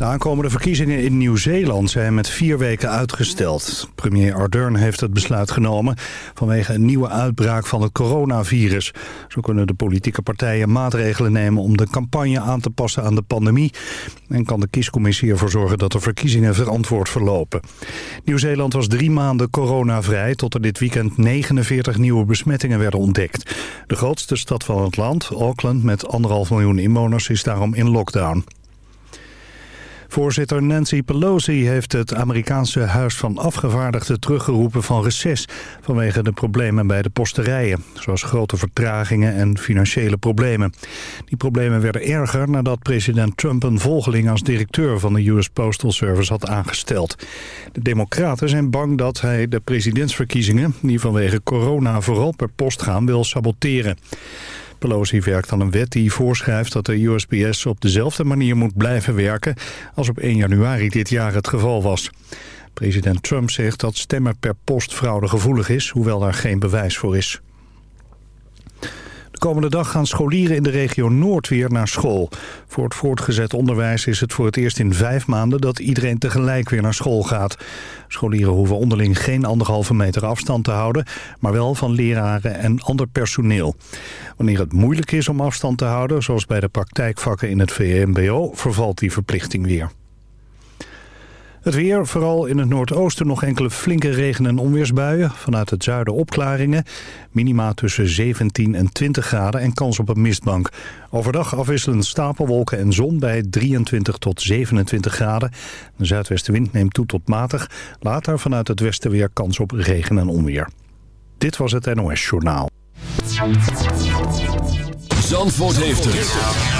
De aankomende verkiezingen in Nieuw-Zeeland zijn met vier weken uitgesteld. Premier Ardern heeft het besluit genomen vanwege een nieuwe uitbraak van het coronavirus. Zo kunnen de politieke partijen maatregelen nemen om de campagne aan te passen aan de pandemie. En kan de kiescommissie ervoor zorgen dat de verkiezingen verantwoord verlopen. Nieuw-Zeeland was drie maanden coronavrij tot er dit weekend 49 nieuwe besmettingen werden ontdekt. De grootste stad van het land, Auckland met anderhalf miljoen inwoners, is daarom in lockdown. Voorzitter Nancy Pelosi heeft het Amerikaanse Huis van Afgevaardigden teruggeroepen van reces vanwege de problemen bij de posterijen, zoals grote vertragingen en financiële problemen. Die problemen werden erger nadat president Trump een volgeling als directeur van de US Postal Service had aangesteld. De democraten zijn bang dat hij de presidentsverkiezingen, die vanwege corona vooral per post gaan, wil saboteren. Pelosi werkt aan een wet die voorschrijft dat de USPS op dezelfde manier moet blijven werken als op 1 januari dit jaar het geval was. President Trump zegt dat stemmen per post fraudegevoelig is, hoewel daar geen bewijs voor is. De komende dag gaan scholieren in de regio Noord weer naar school. Voor het voortgezet onderwijs is het voor het eerst in vijf maanden dat iedereen tegelijk weer naar school gaat. Scholieren hoeven onderling geen anderhalve meter afstand te houden, maar wel van leraren en ander personeel. Wanneer het moeilijk is om afstand te houden, zoals bij de praktijkvakken in het VMBO, vervalt die verplichting weer. Het weer, vooral in het noordoosten nog enkele flinke regen- en onweersbuien. Vanuit het zuiden opklaringen. Minima tussen 17 en 20 graden en kans op een mistbank. Overdag afwisselend stapelwolken en zon bij 23 tot 27 graden. De zuidwestenwind neemt toe tot matig. Later vanuit het westen weer kans op regen en onweer. Dit was het NOS Journaal. Zandvoort heeft het.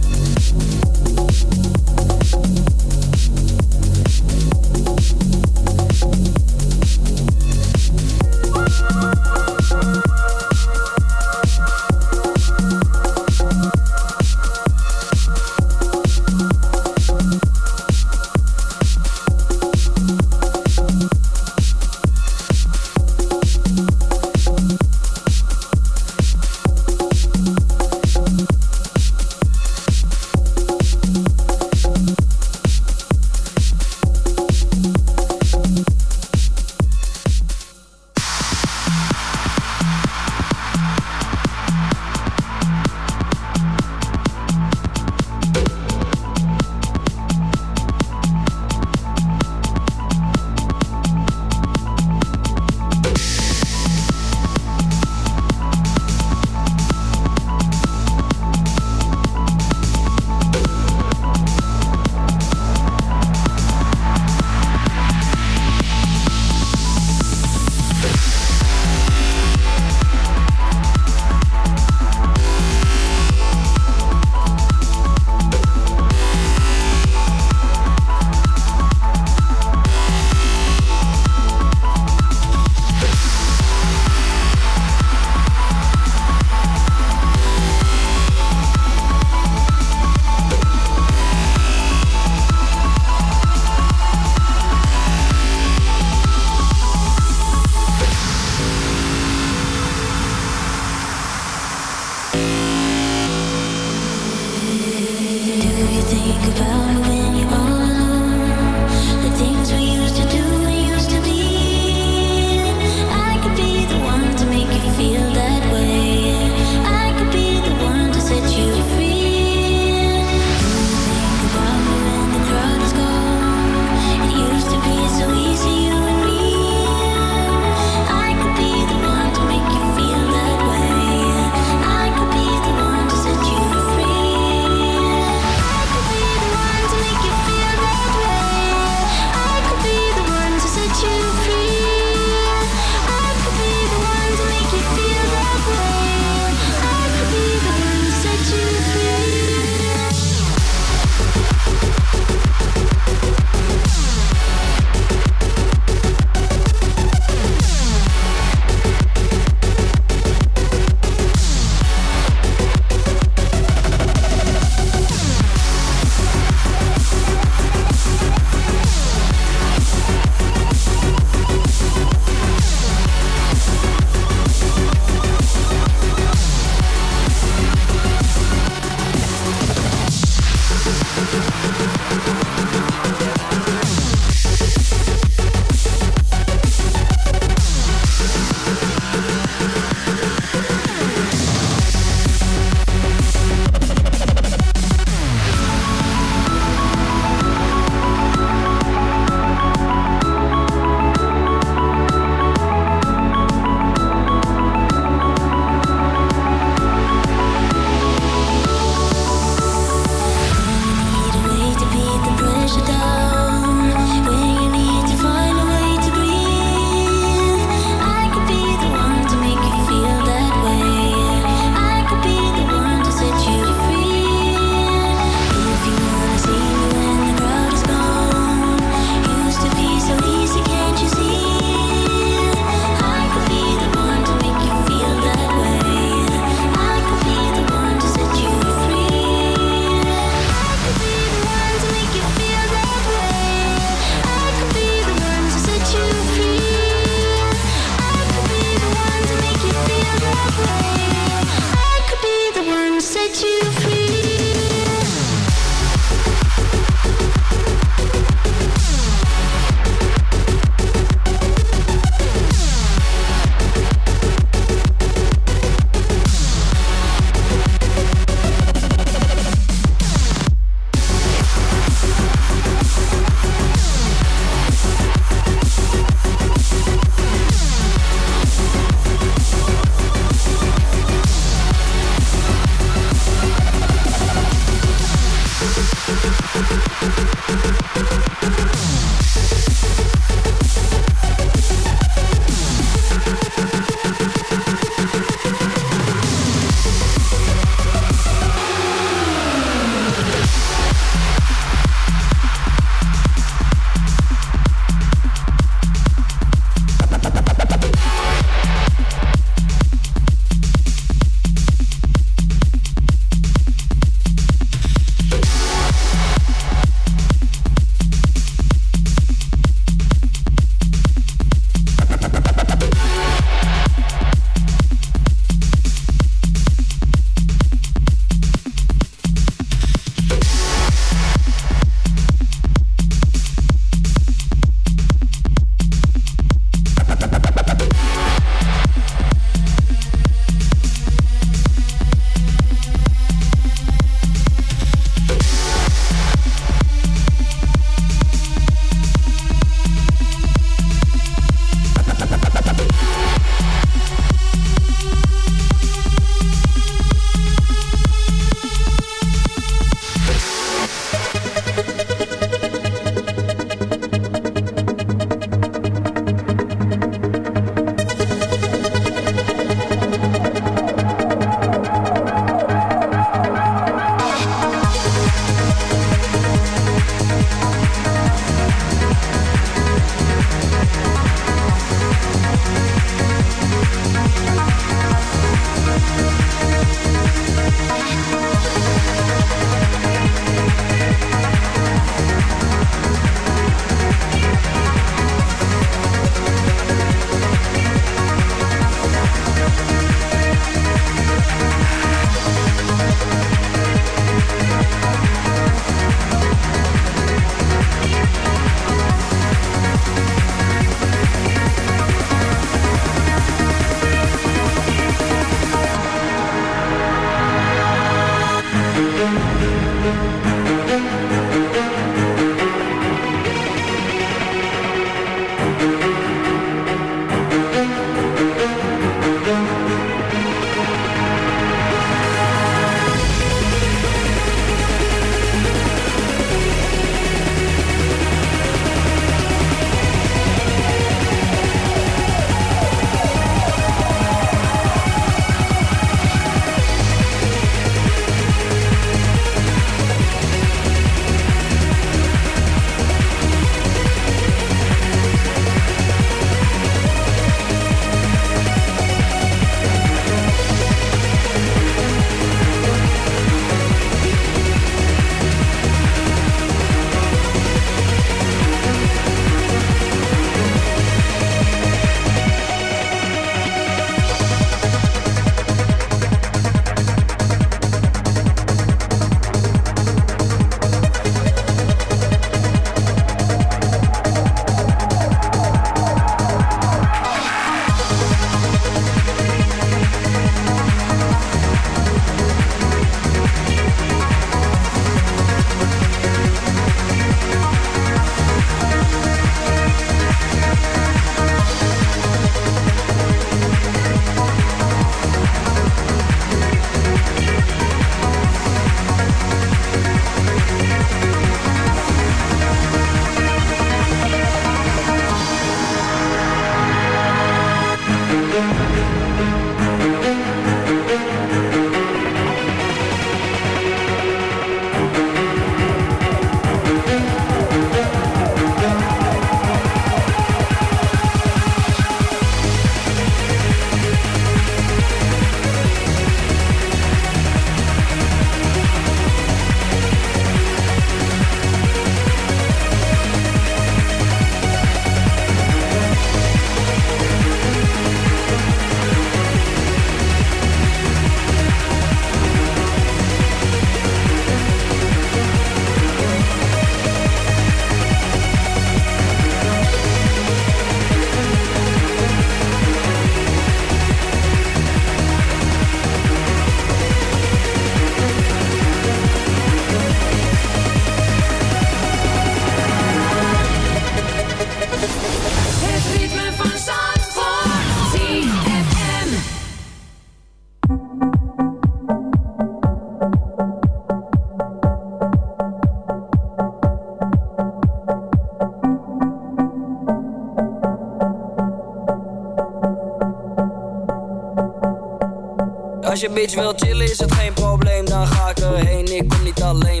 Je bitch wil chillen is het geen probleem. Dan ga ik erheen, ik kom niet alleen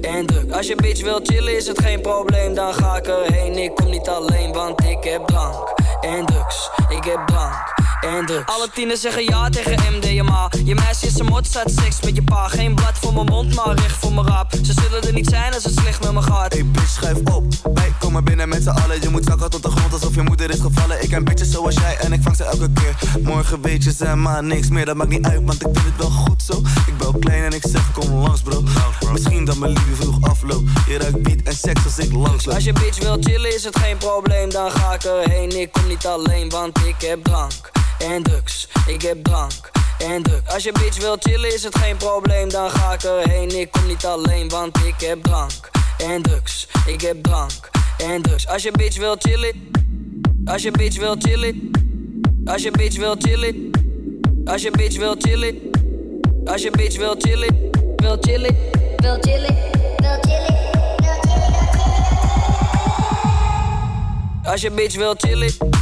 en Als je bitch wil chillen is het geen probleem. Dan ga ik erheen, ik kom niet alleen Want ik heb drank. En drugs. Ik heb drank. En drugs. Alle tieners zeggen ja tegen MDMA Je meisje is een mot, staat seks met je pa. Geen blad voor mijn mond, maar recht voor mijn rap. Ze zullen er niet zijn als het slecht met me gaat. Hey bitch, schuif op komen binnen met z'n allen. Je moet zakken tot de grond alsof je moeder is gevallen. Ik ken bitches zoals jij en ik vang ze elke keer. Morgen weet je ze maar niks meer Dat maakt niet uit, want ik vind het wel goed zo. Ik ben klein en ik zeg kom langs bro. Misschien dat mijn liefde vroeg afloopt Je ruikt beat en seks als ik langs Als je bitch wil chillen is het geen probleem. Dan ga ik erheen, ik kom niet alleen Want ik heb drank en drugs. Ik heb drank en drugs Als je bitch wil chillen is het geen probleem. Dan ga ik erheen, ik kom niet alleen Want ik heb drank en drugs. Ik heb drank en drugs Als je bitch wil chillen Als je bitch wil chillen Als je bitch wil chillen Als je bitch wil chillen Als je bitch wil chillen Wil chillen. Wil chillen Wil chillen Als je bitch wil chillen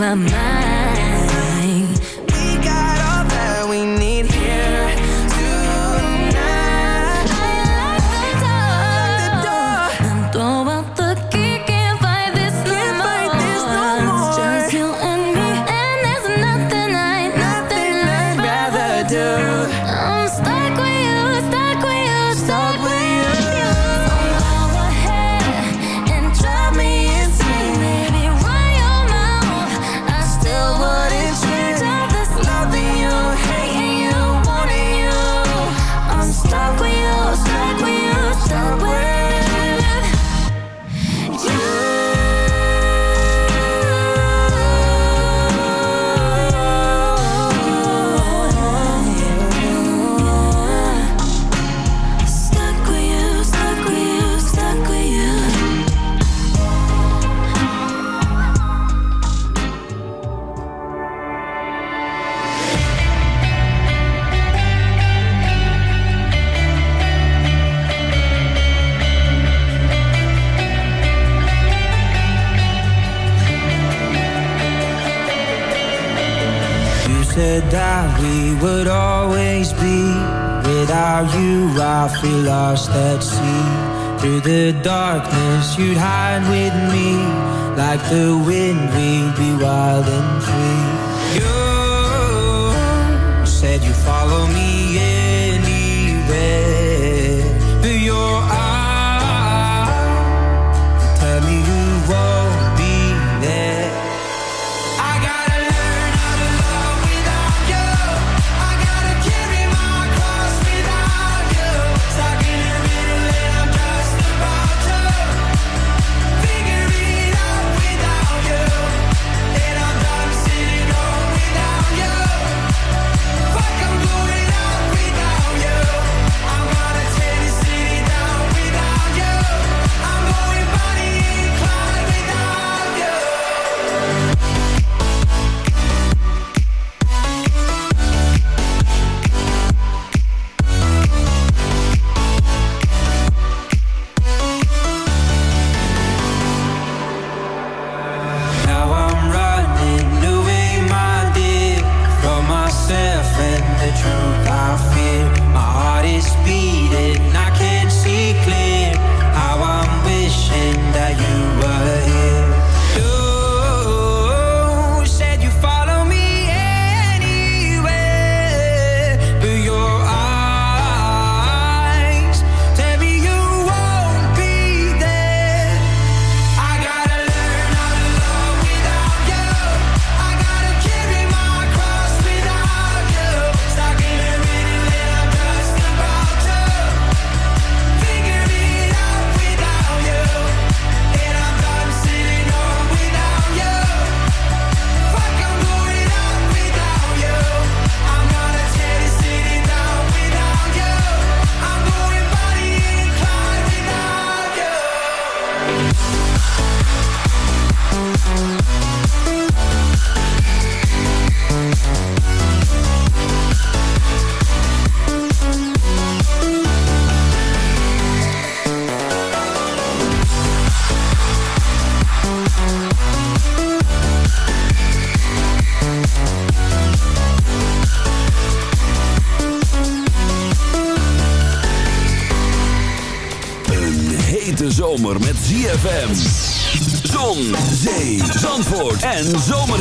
My. stars that see through the darkness. You'd hide with me like the wind True. en zomer.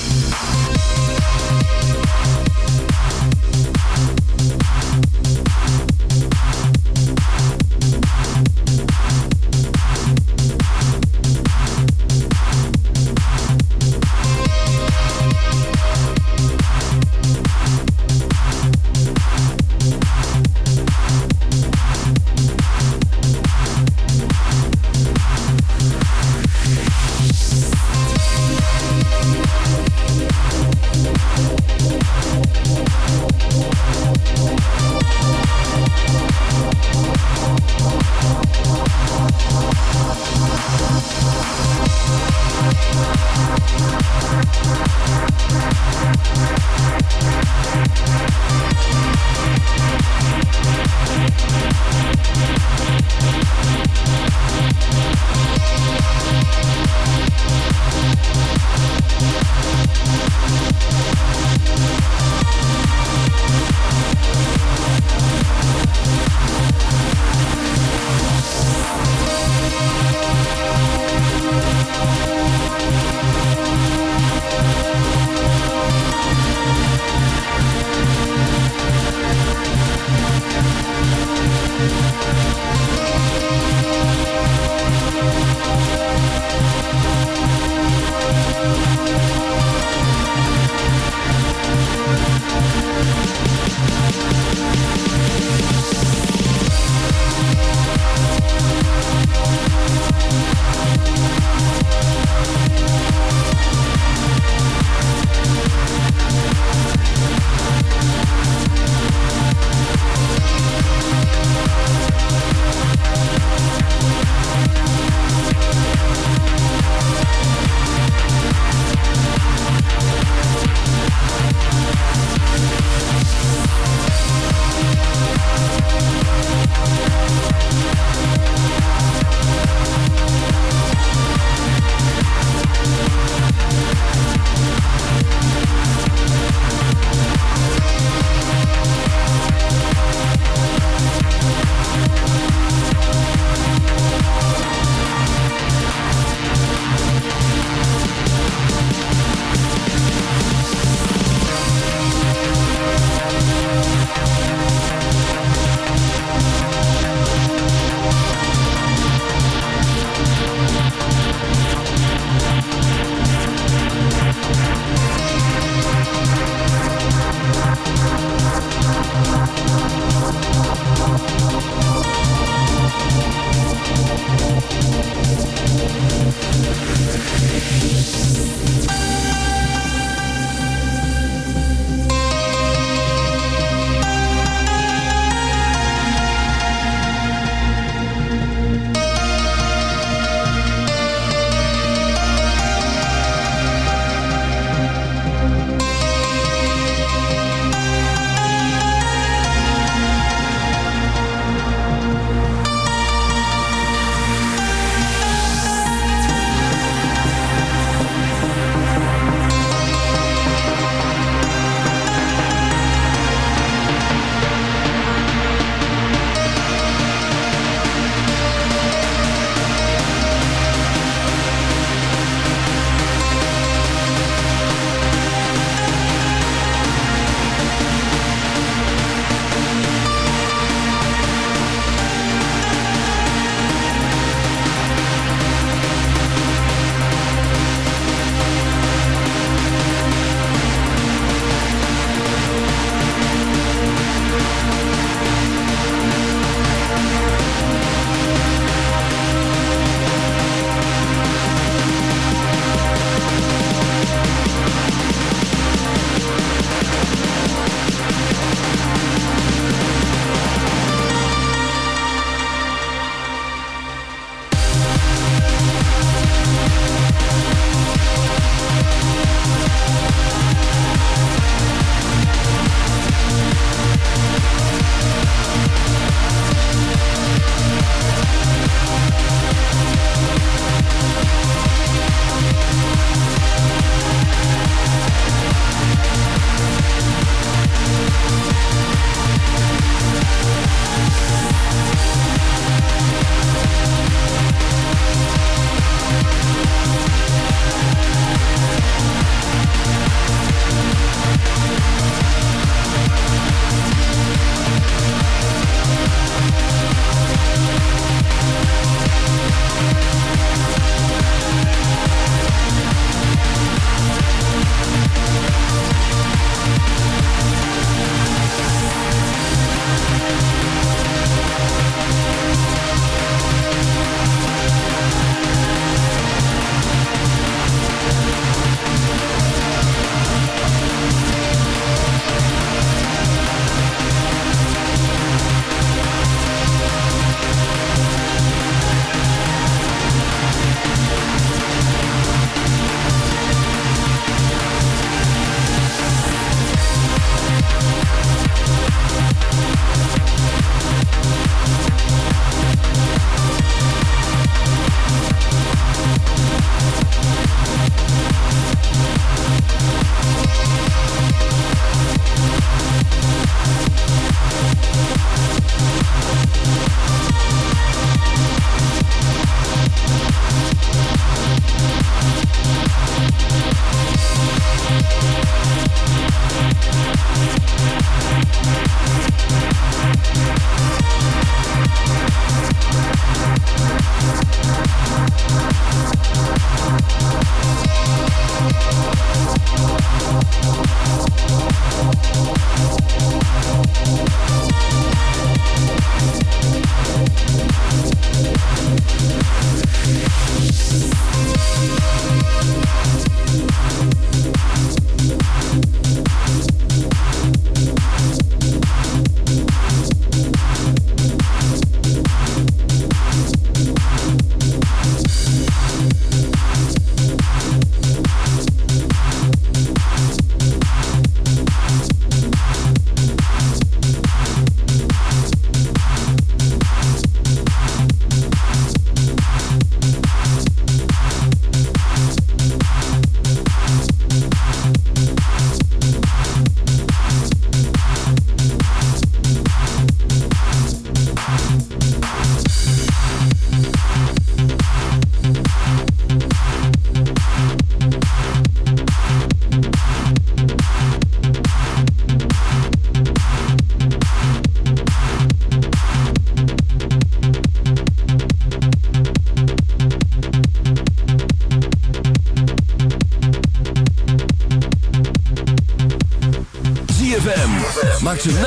we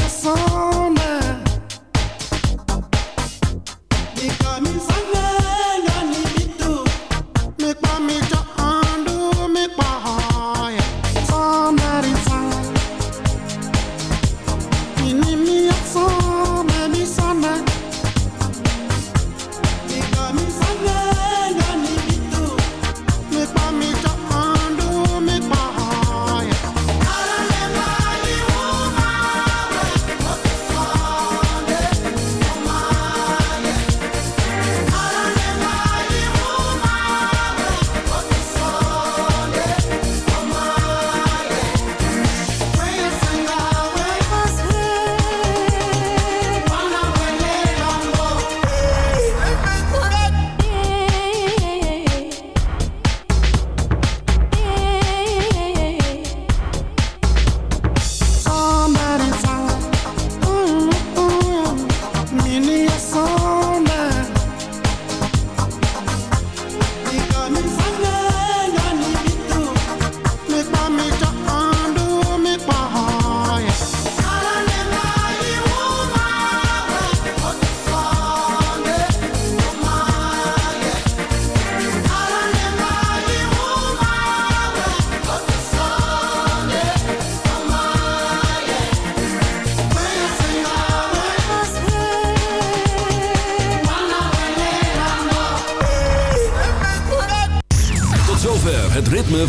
Tot